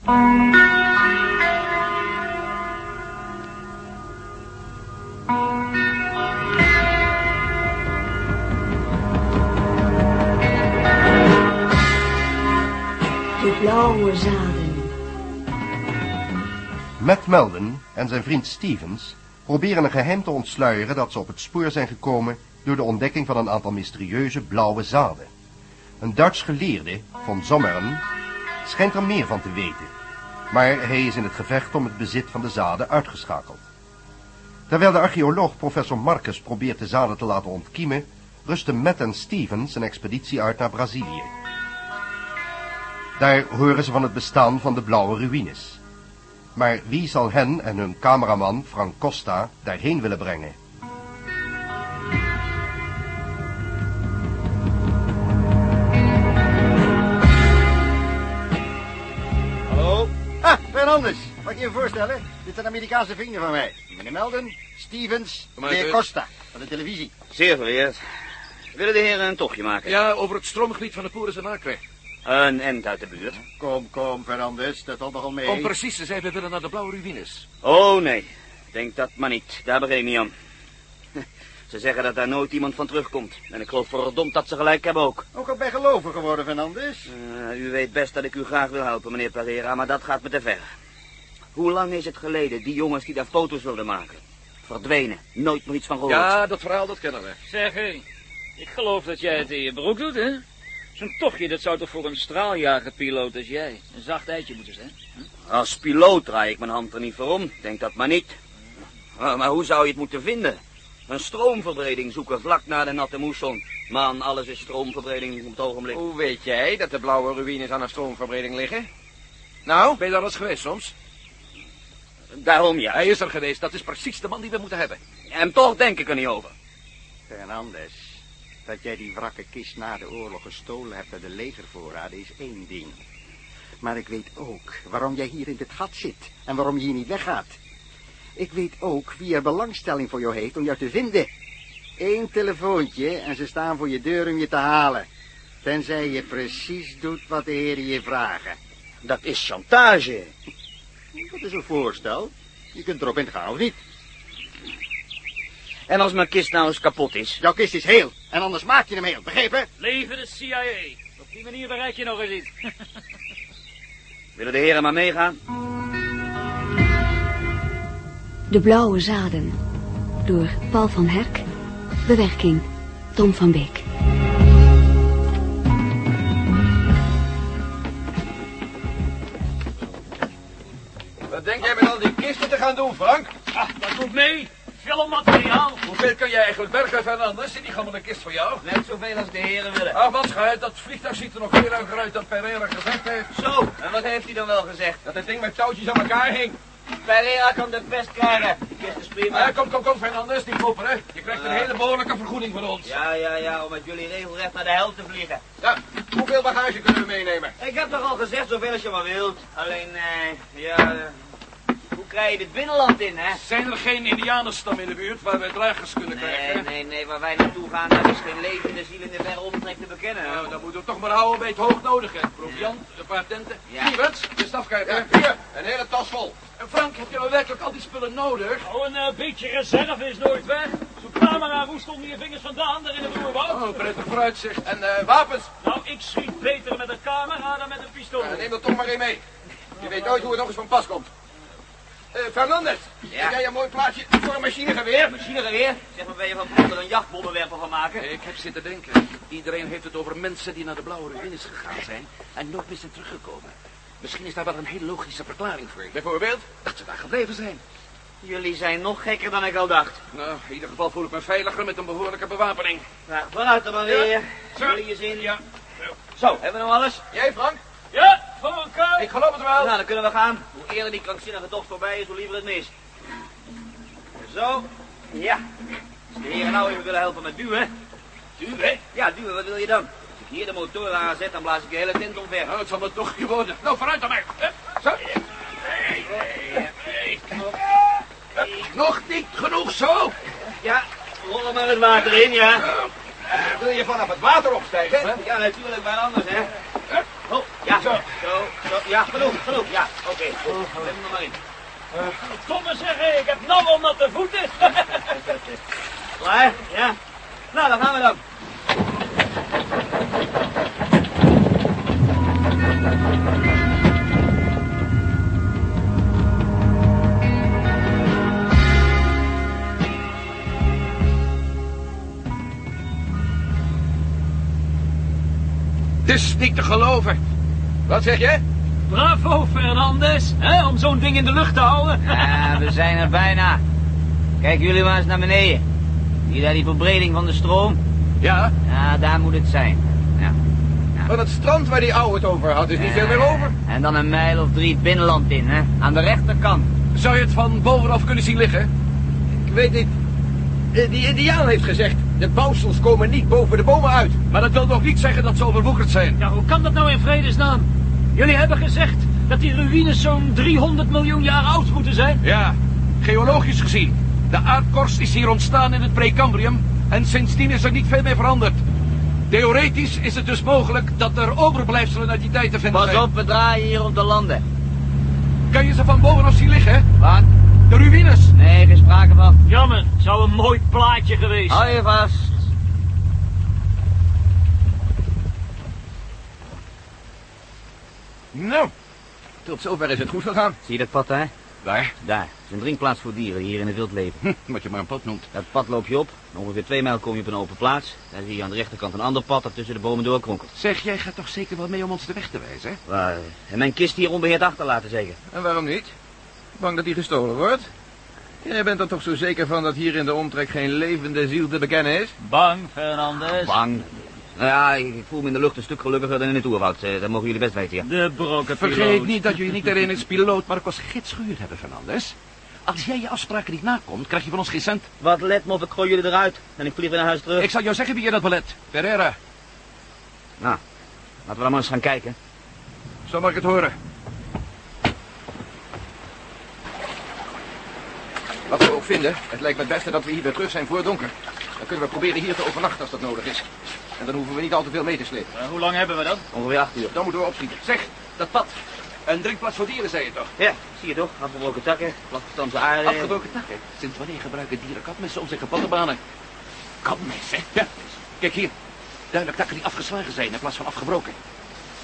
De blauwe zaden. Matt Melden en zijn vriend Stevens proberen een geheim te ontsluieren dat ze op het spoor zijn gekomen door de ontdekking van een aantal mysterieuze blauwe zaden. Een Duits geleerde, von Sommeren, schijnt er meer van te weten, maar hij is in het gevecht om het bezit van de zaden uitgeschakeld. Terwijl de archeoloog professor Marcus probeert de zaden te laten ontkiemen, rusten Matt en Stevens een expeditie uit naar Brazilië. Daar horen ze van het bestaan van de blauwe ruïnes. Maar wie zal hen en hun cameraman Frank Costa daarheen willen brengen? Fernandes. Mag ik je voorstellen? Dit zijn Amerikaanse vrienden van mij. Meneer Melden, Stevens, meneer terug. Costa van de televisie. Zeer vereerd. Willen de heren een tochtje maken? Ja, over het stroomgebied van de Poeris en Acre. Een end uit de buurt. Kom, kom, Fernandes, dat valt nogal mee. Om precies te zijn, we willen naar de Blauwe Ruïnes. Oh, nee. Denk dat maar niet. Daar begin ik niet aan. Ze zeggen dat daar nooit iemand van terugkomt. En ik geloof verdomd dat ze gelijk hebben ook. Ook al bij geloven geworden, Fernandes. Eh, u weet best dat ik u graag wil helpen, meneer Pereira, maar dat gaat me te ver. Hoe lang is het geleden, die jongens die daar foto's wilden maken? Verdwenen. Nooit meer iets van gehoord. Ja, dat verhaal, dat kennen we. Zeg, hé, ik geloof dat jij het in je broek doet, hè? Zo'n tochtje, dat zou toch voor een straaljagerpiloot als jij een zacht eitje moeten zijn? Als piloot draai ik mijn hand er niet voor om. Denk dat maar niet. Maar, maar hoe zou je het moeten vinden? Een stroomverbreding zoeken vlak na de natte moesson. Man, alles is stroomverbreding op het ogenblik. Hoe weet jij dat de blauwe ruïnes aan een stroomverbreding liggen? Nou? Ben je daar eens geweest soms? Daarom ja. Hij is er geweest, dat is precies de man die we moeten hebben. En toch denk ik er niet over. Fernandes, dat jij die wrakke kist na de oorlog gestolen hebt uit de legervoorraden is één ding. Maar ik weet ook waarom jij hier in dit gat zit en waarom je hier niet weggaat. Ik weet ook wie er belangstelling voor jou heeft om jou te vinden. Eén telefoontje en ze staan voor je deur om je te halen. Tenzij je precies doet wat de heren je vragen. Dat is chantage. Dat is een voorstel. Je kunt erop ingaan of niet. En als mijn kist nou eens kapot is? Jouw kist is heel en anders maak je hem heel, begrepen? Leven de CIA. Op die manier bereik je nog eens iets. Willen de heren maar meegaan? De blauwe zaden. Door Paul van Herk. Bewerking Tom van Beek. Wat denk jij met al die kisten te gaan doen, Frank? Ah, dat doet mee. Filmmateriaal. Hoeveel kan jij eigenlijk bergen, Fernandes? Is die gewoon een kist voor jou? Net zoveel als de heren willen. Ach, man, schuit, dat vliegtuig ziet er nog veel erger uit dan Pereira gezegd heeft. Zo, en wat heeft hij dan wel gezegd? Dat het ding met touwtjes aan elkaar hing. Pereira kan de pest krijgen. Prima. Eh, kom, kom, kom, Fernandes, die koppen, hè. Je krijgt een hele behoorlijke vergoeding van ons. Ja, ja, ja, om met jullie regelrecht naar de hel te vliegen. Ja, hoeveel bagage kunnen we meenemen? Ik heb toch al gezegd, zoveel als je maar wilt. Alleen, eh, ja, eh, hoe krijg je dit binnenland in, hè? Zijn er geen indianenstam in de buurt waar wij dragers kunnen Nee, krijgen? nee, nee, waar wij naartoe gaan, daar is geen levende ziel in de verre omtrek te bekennen. Nou, dan moeten we toch maar houden bij het hoognodige. Proviant, een paar tenten. Ja. De stafkijker. Ja, hier, een hele tas vol. En Frank, heb je nou werkelijk al die spullen nodig? Oh, een eh, beetje reserve is nooit weg. Zo'n camera, hoe stonden je vingers vandaan daar in het oerwoud? Oh, prettig vooruitzicht. En eh, wapens? Nou, ik schiet beter met een camera dan met een pistool. Ja, neem er toch maar één mee. Je weet nooit hoe het nog eens van pas komt. Eh, Ja? heb jij een mooi plaatsje voor een machinegeweer? Machinegeweer? Zeg maar, ben je van plan er een jachtbommenwerper van maken? Ik heb zitten denken. Iedereen heeft het over mensen die naar de blauwe ruïnes gegaan zijn en nooit meer zijn teruggekomen. Misschien is daar wel een heel logische verklaring voor. Bijvoorbeeld? Dat ze daar gebleven zijn. Jullie zijn nog gekker dan ik al dacht. Nou, in ieder geval voel ik me veiliger met een behoorlijke bewapening. Nou, vooruit er maar weer. Zo. Jullie je zin. Ja. Zo, hebben we nog alles? Jij, Frank? Ja, voor elkaar. Ik geloof het wel. Nou, dan kunnen we gaan. Hoe eerder die krankzinnige tocht voorbij is, hoe liever het mis. Zo. Ja. Als de heren nou even willen helpen met duwen. Duwen? Ja, duwen, wat wil je dan? Als ik hier de motor aanzet, dan blaas ik de hele tent omver. Nou, het zal me toch worden. Nou, vooruit dan maar. Hup, Zo. Nog niet genoeg zo. Ja, rol er maar het water in, ja. Wil je vanaf het water opstijgen? Ja, natuurlijk, maar anders, hè. Oh, ja, zo, zo, Ja, genoeg, genoeg. Ja, oké. Zet hem er maar in. Domme zeggen, ik heb nou al natte voeten. Klaar? Ja. Nou, dan gaan we dan. Het is niet te geloven. Wat zeg je? Bravo, Fernandes, hè, om zo'n ding in de lucht te houden. Ja, we zijn er bijna. Kijk jullie maar eens naar beneden. Zie je daar die verbreding van de stroom? Ja, Ja, daar moet het zijn. Ja. Van het strand waar die ouwe het over had is niet veel meer over. En dan een mijl of drie binnenland in, hè? Aan de rechterkant. zou je het van bovenaf kunnen zien liggen? Ik weet niet. Eh, Die indiaan heeft gezegd, de bouwsels komen niet boven de bomen uit. Maar dat wil nog niet zeggen dat ze overwoekerd zijn. Ja, hoe kan dat nou in vredesnaam? Jullie hebben gezegd dat die ruïnes zo'n 300 miljoen jaar oud moeten zijn. Ja, geologisch gezien. De aardkorst is hier ontstaan in het Precambrium en sindsdien is er niet veel meer veranderd. Theoretisch is het dus mogelijk dat er overblijfselen uit die tijd te vinden Pas zijn. op, we draaien hier om te landen. Kan je ze van bovenaf zien liggen? Wat? De ruïnes. Nee, geen sprake van. Jammer, zou een mooi plaatje geweest Hou zijn. je vast. Nou, tot zover is het goed gegaan. Zie je dat pad daar? Waar? Daar. Het is een drinkplaats voor dieren die hier in het wild leven. Hm, wat je maar een pad noemt. Dat pad loop je op. Ongeveer twee mijl kom je op een open plaats. Daar zie je aan de rechterkant een ander pad dat tussen de bomen doorkronkelt. Zeg, jij gaat toch zeker wel mee om ons de weg te wijzen? hè? Waar, en mijn kist hier onbeheerd achterlaten zeker. En waarom niet? Bang dat die gestolen wordt? Jij bent er toch zo zeker van dat hier in de omtrek geen levende ziel te bekennen is? Bang, Fernandes. Bang. Nou ja, ik voel me in de lucht een stuk gelukkiger dan in het oerwoud. Eh, Dat mogen jullie best weten, ja. De brokken Vergeet niet dat jullie niet alleen als piloot, maar ook als gids gehuurd hebben, Fernandes. Als jij je afspraken niet nakomt, krijg je van ons geen cent. Wat let me of ik gooi jullie eruit. En ik vlieg weer naar huis terug. Ik zal jou zeggen wie je dat belet. Pereira. Nou, laten we dan maar eens gaan kijken. Zo mag ik het horen. Wat we ook vinden, het lijkt me het beste dat we hier weer terug zijn voor het donker. Dan kunnen we proberen hier te overnachten als dat nodig is. En dan hoeven we niet al te veel mee te slepen. Eh, hoe lang hebben we dan? Ongeveer acht uur. Dan moeten we opschieten. Zeg, dat pad. Een drinkplaats voor dieren, zei je toch? Ja, zie je toch? Afgebroken takken, platgestamse aarde. Afgebroken takken. Sinds wanneer gebruiken dieren katmessen om zich kapot te banen? Katmessen? Ja. Kijk hier. Duidelijk takken die afgeslagen zijn in plaats van afgebroken.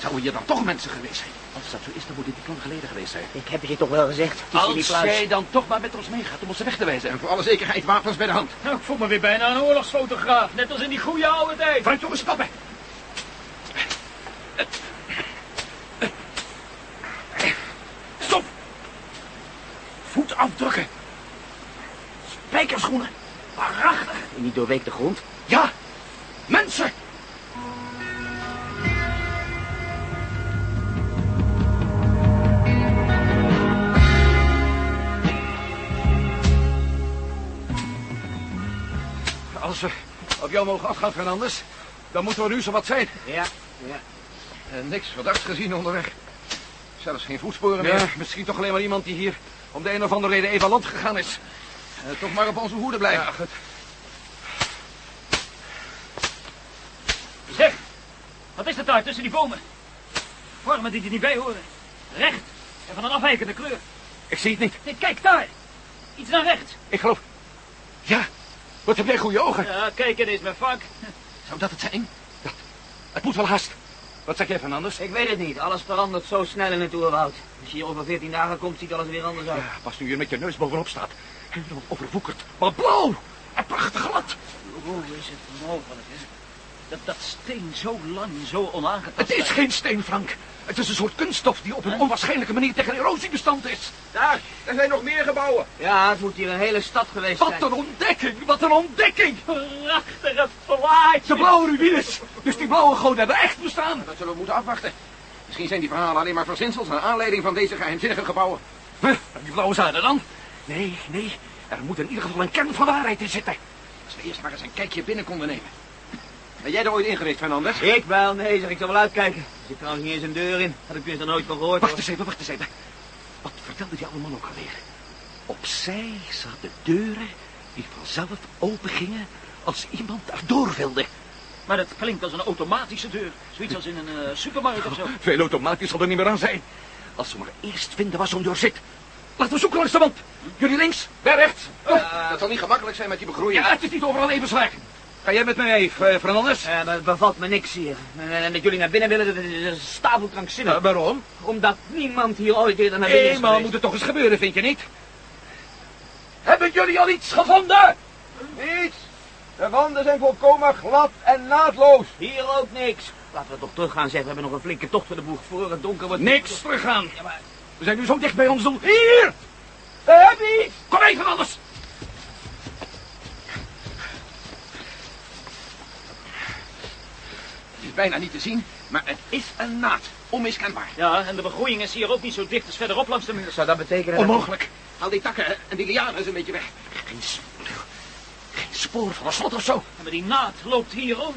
Zouden hier dan toch mensen geweest zijn? Als dat zo is, dan moet het niet lang geleden geweest zijn. Ik heb het je toch wel gezegd. Het is Als jij dan toch maar met ons meegaat om ons weg te wijzen. En voor alle zekerheid wapens bij de hand. Nou, ik voel me weer bijna een oorlogsfotograaf. Net als in die goede oude tijd. Vooruit jongens, stappen. Stop. Voetafdrukken. Spijkerschoenen. Waarachtig. In die doorweekte grond. Jou mogen afgaan, Fernandes, dan moeten we nu zo wat zijn. Ja, ja. En niks verdachts gezien onderweg. Zelfs geen voetsporen Ja, meer. misschien toch alleen maar iemand die hier om de een of andere reden even land gegaan is. Eh, toch maar op onze hoede blijven. Ja, goed. Zeg, wat is dat daar tussen die bomen? Vormen die er niet bij horen. Recht en van een afwijkende kleur. Ik zie het niet. Nee, kijk daar. Iets naar rechts. Ik geloof... Ja, wat heb jij goede ogen. Ja, kijk, het is mijn vak. Zou dat het zijn? Dat, het moet wel haast. Wat zeg jij, Fernandes? Ik weet het niet. Alles verandert zo snel in het oerwoud. Als je hier over 14 dagen komt, ziet alles weer anders uit. Ja, pas nu je met je neus bovenop staat. Helemaal overwoekerd. Maar blauw. En prachtig glad. Hoe is het mogelijk, hè? Dat dat steen zo lang, zo onaangetast Het is geen steen, Frank. Het is een soort kunststof die op een onwaarschijnlijke manier tegen erosie bestand is. Daar, er zijn nog meer gebouwen. Ja, het moet hier een hele stad geweest Wat zijn. een ontdekking, wat een ontdekking. Prachtige plaatje. De blauwe ruïnes. Dus die blauwe goden hebben echt bestaan. Dat zullen we moeten afwachten. Misschien zijn die verhalen alleen maar verzinsels naar aanleiding van deze geheimzinnige gebouwen. Huh, die blauwe zaden dan? Nee, nee. Er moet in ieder geval een kern van waarheid in zitten. Als we eerst maar eens een kijkje binnen konden nemen. Ben jij er ooit in geweest, Fernandes? Ik wel, nee, zeg ik zal wel uitkijken. Er zit trouwens niet eens een deur in. Had ik dus nog nooit van gehoord. Wacht hoor. eens even, wacht eens even. Wat vertelde die oude man ook alweer? Opzij zaten deuren die vanzelf open gingen als iemand erdoor wilde. Maar dat klinkt als een automatische deur. Zoiets als in een eh, supermarkt of zo. Veel automatisch zal er niet meer aan zijn. Als we maar eerst vinden waar zo'n deur zit. Laten we zoeken langs de wand. Jullie links, wij rechts. Oh, dat zal niet gemakkelijk zijn met die begroeiing. Ja, het is niet overal even slecht. Ga jij met mij mee, eh, Fernandes? Ja, maar het bevalt me niks hier. En, en dat jullie naar binnen willen, dat is stapelkrankzinnig. Uh, waarom? Omdat niemand hier ooit eerder naar binnen is Eenmaal moet het toch eens gebeuren, vind je niet? Hebben jullie al iets gevonden? Niets. De wanden zijn volkomen glad en naadloos. Hier ook niks. Laten we toch teruggaan, zeg. We hebben nog een flinke tocht voor de boeg voor het donker wordt. Niks teruggaan. Ja, maar... We zijn nu zo dicht bij ons doel. Hier! We hebben iets. Kom even anders. Is bijna niet te zien, maar het is een naad. Onmiskenbaar. Ja, en de begroeiing is hier ook niet zo dicht als verderop langs de muur. Zou dat betekenen Onmogelijk. Haal die takken en die lianen eens een beetje weg. Geen, s- geen spoor van een slot of zo. Ja, maar die naad loopt hier om.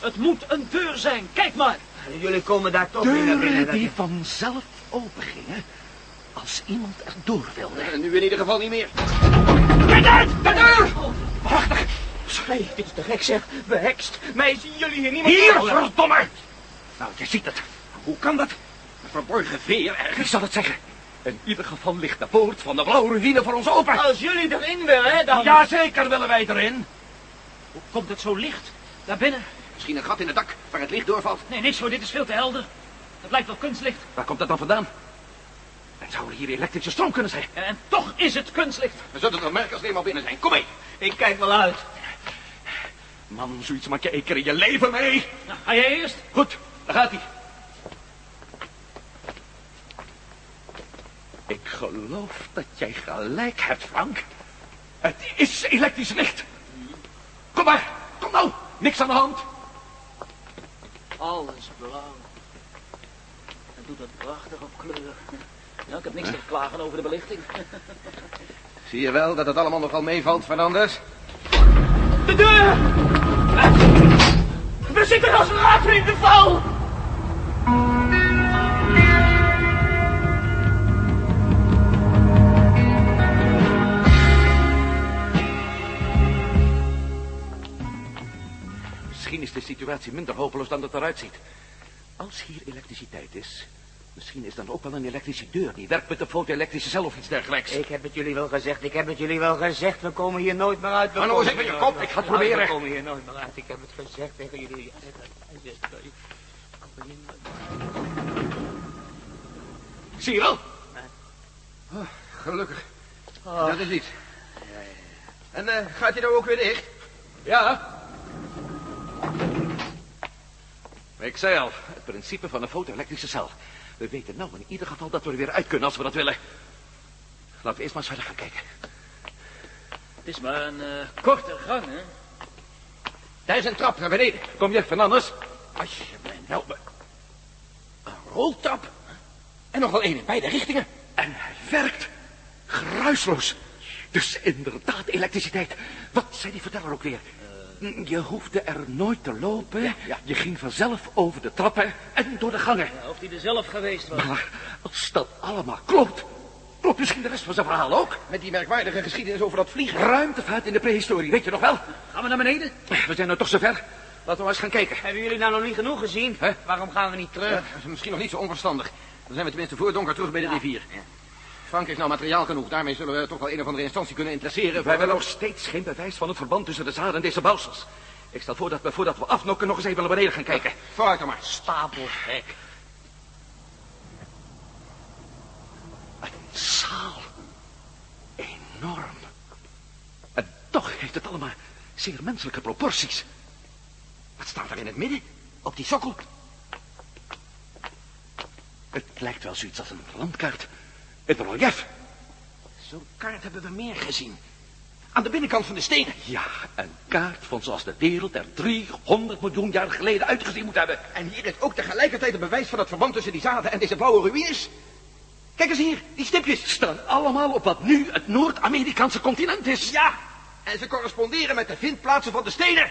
Het moet een deur zijn. Kijk maar. Jullie komen daar toch niet naar binnen. Deuren dat die je- vanzelf opengingen als iemand er door wilde. En nu in ieder geval niet meer. Kijk uit! De deur! Prachtig! Nee, dit is te gek zeg. Behekst. Mij zien jullie hier niemand Hier, verdomme! Nou, je ziet het. Hoe kan dat? Een verborgen veer ergens. Wie zal het zeggen? In ieder geval ligt de poort van de blauwe ruïne voor ons open. Als jullie erin willen, hè, dan... Jazeker willen wij erin. Hoe komt het zo licht? Daar binnen? Misschien een gat in het dak waar het licht doorvalt. Nee, niks hoor. Dit is veel te helder. Het lijkt wel kunstlicht. Waar komt dat dan vandaan? Het zou hier elektrische stroom kunnen zijn. En toch is het kunstlicht. We zullen het wel merken als we eenmaal binnen zijn. Kom mee. Ik kijk wel uit. Man, zoiets maak je één keer in je leven mee. Nou, ga jij eerst? Goed, daar gaat hij. Ik geloof dat jij gelijk hebt, Frank. Het is elektrisch licht. Kom maar, kom nou. Niks aan de hand. Alles blauw. Het doet het prachtig op kleur. Ja, ik heb niks te klagen over de belichting. Zie je wel dat het allemaal nogal meevalt, Fernandes? De deur! We zitten als rapen in de val! Misschien is de situatie minder hopeloos dan het eruit ziet. Als hier elektriciteit is, misschien is dan ook wel een elektrische deur die werkt met de foto-elektrische cel of iets dergelijks. Ik heb het jullie wel gezegd, ik heb het jullie wel gezegd. We komen hier nooit meer uit. We Maar nou eens even je kop, ik ga het proberen. We komen hier nooit meer uit. Ik heb het gezegd tegen jullie. Zie je wel? Gelukkig. Dat is iets. En eh, gaat hij nou ook weer dicht? Ja. Ik zei al, het principe van een foto-elektrische cel. We weten nou in ieder geval dat we er weer uit kunnen als we dat willen. Laten we eerst maar eens verder gaan kijken. Het is maar een eh, korte gang, hè? Daar is een trap naar beneden. Kom je, Fernandes? Alsjeblieft, help me. Een roltrap. En nog wel één in beide richtingen. En hij werkt. Geruisloos. Dus inderdaad elektriciteit. Wat zei die verteller ook weer? Je hoefde er nooit te lopen. Je ging vanzelf over de trappen en door de gangen. Ja, of die er zelf geweest was. Maar als dat allemaal klopt, klopt misschien de rest van zijn verhaal ook. Met die merkwaardige geschiedenis over dat vliegen. Ruimtevaart in de prehistorie, weet je nog wel? Gaan we naar beneden? We zijn nou toch zover. Laten we maar eens gaan kijken. Hebben jullie nou nog niet genoeg gezien? Waarom gaan we niet terug? Ja, misschien nog niet zo onverstandig. Dan zijn we tenminste voor donker terug bij de rivier. Frank is nou materiaal genoeg. Daarmee zullen we toch wel een of andere instantie kunnen interesseren. Wij hebben nog steeds geen bewijs van het verband tussen de zaden en deze bouwsels. Ik stel voor dat we voordat we afnokken nog eens even naar beneden gaan kijken. Vooruit dan maar. Stapelgek. Een zaal. Enorm. En toch heeft het allemaal zeer menselijke proporties. Wat staat daar in het midden? Op die sokkel? Het lijkt wel zoiets als een landkaart. Het relief. Zo'n kaart hebben we meer gezien. Aan de binnenkant van de stenen. Ja, een kaart van zoals de wereld er 300 miljoen jaar geleden uitgezien moet hebben. En hier is ook tegelijkertijd een bewijs van het verband tussen die zaden en deze blauwe ruïnes. Kijk eens hier, die stipjes. Staan allemaal op wat nu het Noord-Amerikaanse continent is. Ja, en ze corresponderen met de vindplaatsen van de stenen.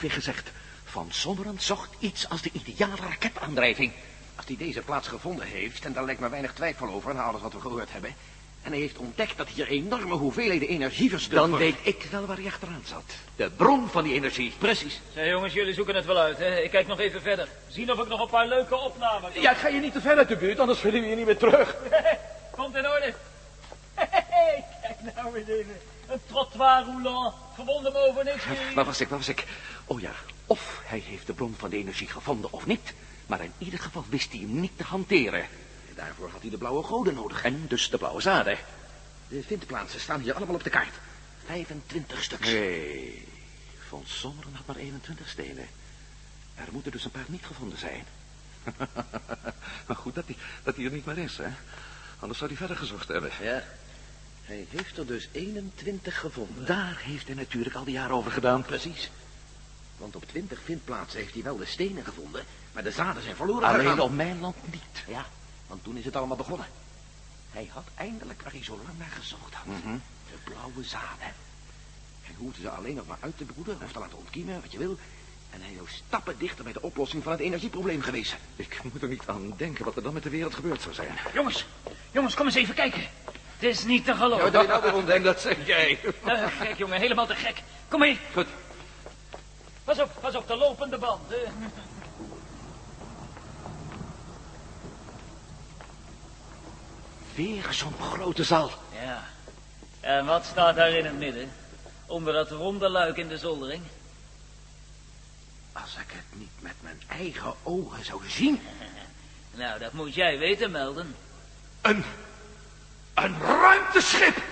Ook weer gezegd? Van Sommeren zocht iets als de ideale raketaandrijving. Als hij deze plaats gevonden heeft, en daar lijkt me weinig twijfel over na alles wat we gehoord hebben, En hij heeft ontdekt dat hier enorme hoeveelheden energie verspild Dan weet ik wel waar hij achteraan zat. De bron van die energie. Precies. Zeg jongens, jullie zoeken het wel uit, hè? Ik kijk nog even verder. Zien of ik nog een paar leuke opnamen kan. Ja, ga je niet te ver uit de buurt, anders vinden we je niet meer terug. Komt in orde. Hey, kijk nou eens even. Een trottoir roulant. Verwonden boven niks meer. Waar was ik, waar was ik? Oh ja, of hij heeft de bron van de energie gevonden of niet. Maar in ieder geval wist hij hem niet te hanteren. Daarvoor had hij de blauwe goden nodig. En dus de blauwe zaden. De vindplaatsen staan hier allemaal op de kaart. 25 stuks. Nee, Von Sommeren had maar 21 stenen. Er moeten dus een paar niet gevonden zijn. maar goed dat hij, dat hij er niet meer is, hè. Anders zou hij verder gezocht hebben. Ja, hij heeft er dus 21 gevonden. Daar heeft hij natuurlijk al die jaren over gedaan. Precies. Want op 20 vindplaatsen heeft hij wel de stenen gevonden, maar de zaden zijn verloren Alleen gegaan. op mijn land niet. Ja, want toen is het allemaal begonnen. Hij had eindelijk waar hij zo lang naar gezocht had. Mhm. De blauwe zaden. Hij hoefde ze alleen nog maar uit te broeden of te laten ontkiemen, wat je wil. En hij zou stappen dichter bij de oplossing van het energieprobleem geweest. Ik moet er niet aan denken wat er dan met de wereld gebeurd zou zijn. Jongens, jongens, kom eens even kijken. Het is niet te Ja, geloven. wat doe je nou weer ontdekt? Dat zeg jij. Eh, gek, jongen, helemaal te gek. Kom mee. Goed. Pas op, pas op, de lopende band. eh. Weer zo'n grote zaal. Ja. En wat staat daar in het midden? Onder dat ronde luik in de zoldering? Als ik het niet met mijn eigen ogen zou zien. Nou, dat moet jij weten, Melden. Een... een ruimteschip!